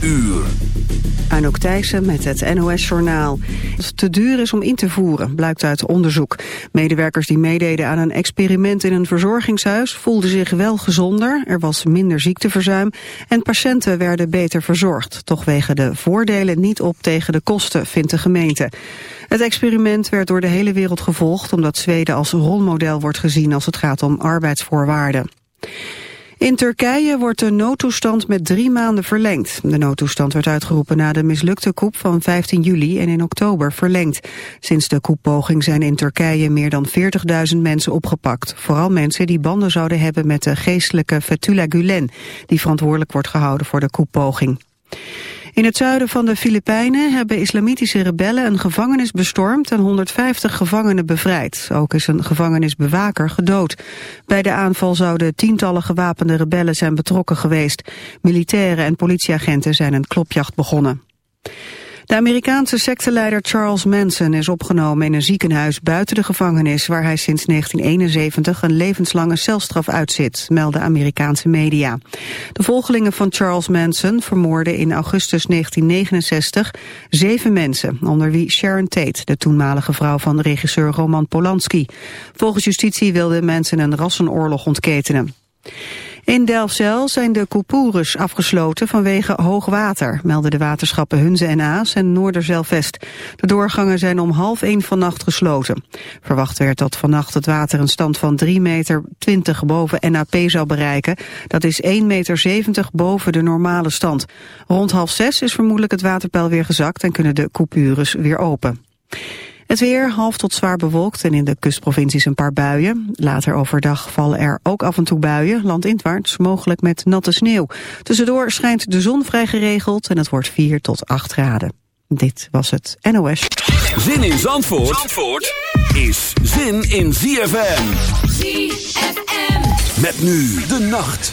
uur. Anouk Thijssen met het NOS-journaal. Het te duur is om in te voeren, blijkt uit onderzoek. Medewerkers die meededen aan een experiment in een verzorgingshuis... voelden zich wel gezonder, er was minder ziekteverzuim... en patiënten werden beter verzorgd. Toch wegen de voordelen niet op tegen de kosten, vindt de gemeente. Het experiment werd door de hele wereld gevolgd... omdat Zweden als rolmodel wordt gezien als het gaat om arbeidsvoorwaarden. In Turkije wordt de noodtoestand met drie maanden verlengd. De noodtoestand werd uitgeroepen na de mislukte coup van 15 juli en in oktober verlengd. Sinds de couppoging zijn in Turkije meer dan 40.000 mensen opgepakt. Vooral mensen die banden zouden hebben met de geestelijke Fethullah Gulen... die verantwoordelijk wordt gehouden voor de couppoging. In het zuiden van de Filipijnen hebben islamitische rebellen een gevangenis bestormd en 150 gevangenen bevrijd. Ook is een gevangenisbewaker gedood. Bij de aanval zouden tientallen gewapende rebellen zijn betrokken geweest. Militairen en politieagenten zijn een klopjacht begonnen. De Amerikaanse secteleider Charles Manson is opgenomen in een ziekenhuis buiten de gevangenis waar hij sinds 1971 een levenslange celstraf uitzit, melden Amerikaanse media. De volgelingen van Charles Manson vermoorden in augustus 1969 zeven mensen, onder wie Sharon Tate, de toenmalige vrouw van regisseur Roman Polanski. Volgens justitie wilde Manson een rassenoorlog ontketenen. In Delfzijl zijn de Koepoeres afgesloten vanwege hoog water, melden de waterschappen Hunze en Aas en Noorderzeilvest. De doorgangen zijn om half één vannacht gesloten. Verwacht werd dat vannacht het water een stand van 3 meter 20 boven NAP zou bereiken. Dat is 1 meter 70 boven de normale stand. Rond half zes is vermoedelijk het waterpeil weer gezakt en kunnen de Koepoeres weer open. Het weer half tot zwaar bewolkt en in de kustprovincies een paar buien. Later overdag vallen er ook af en toe buien, landinwaarts, mogelijk met natte sneeuw. Tussendoor schijnt de zon vrij geregeld en het wordt 4 tot 8 graden. Dit was het NOS. Zin in Zandvoort, Zandvoort is zin in ZFM. ZFM. Met nu de nacht.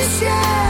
To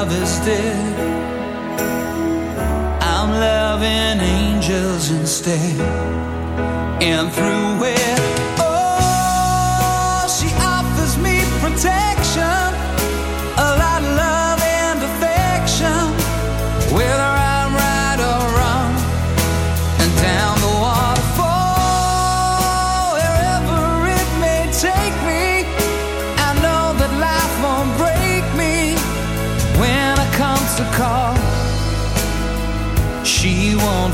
others did. I'm loving angels instead, and through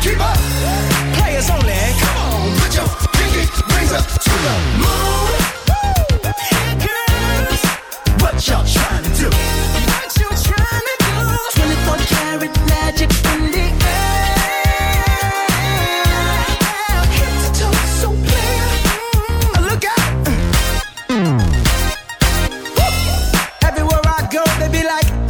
keep up. Players only. Come on, put your pinky rings up to the moon. What y'all trying to do. What you to do? 24 karat magic in the air. So clear. Mm, look out. Everywhere I go, they be like.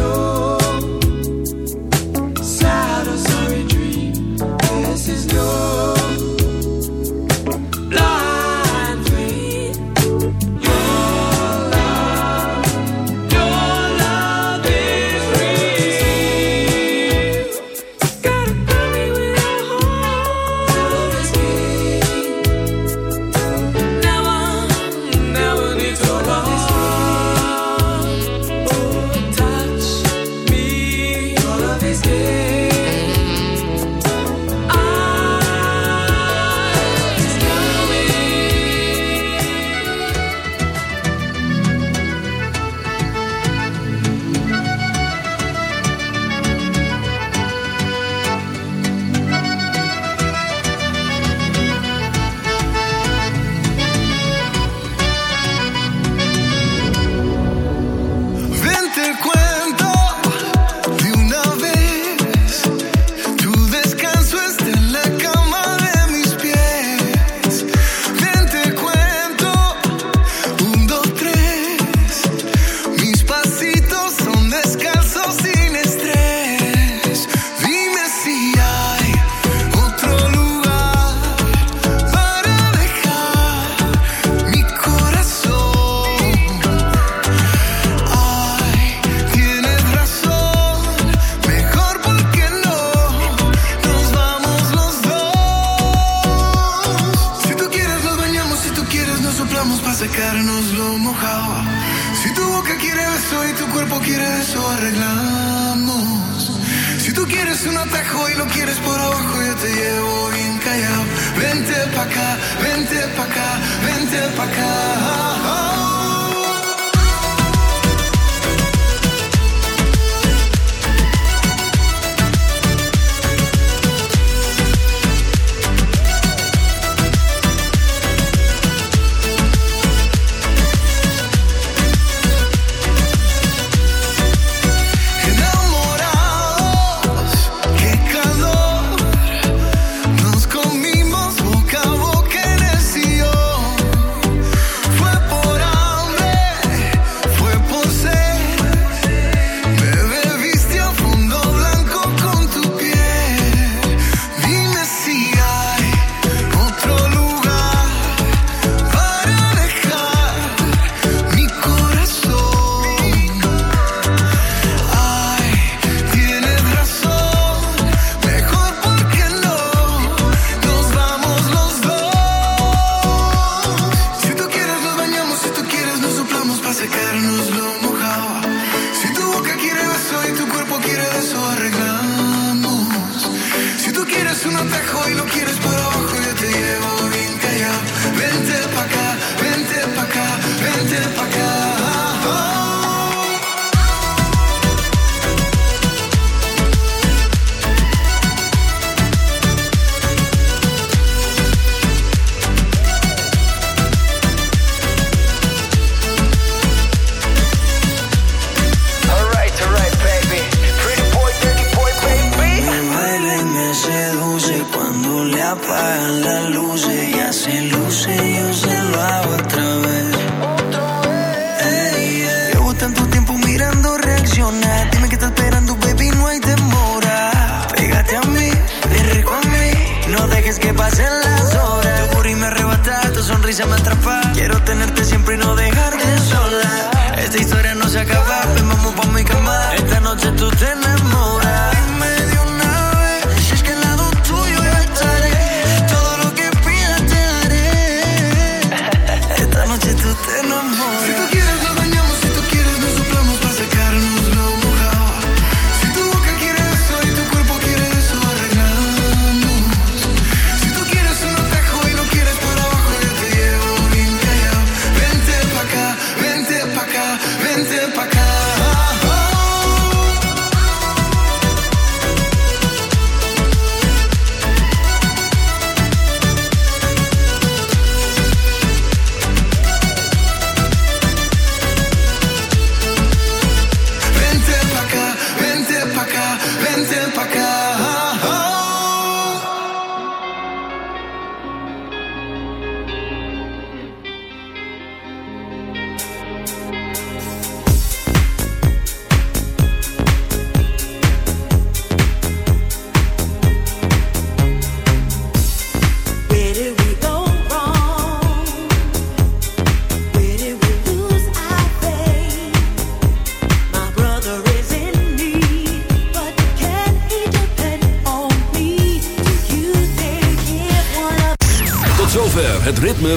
show. пока, венте пока, венте пока.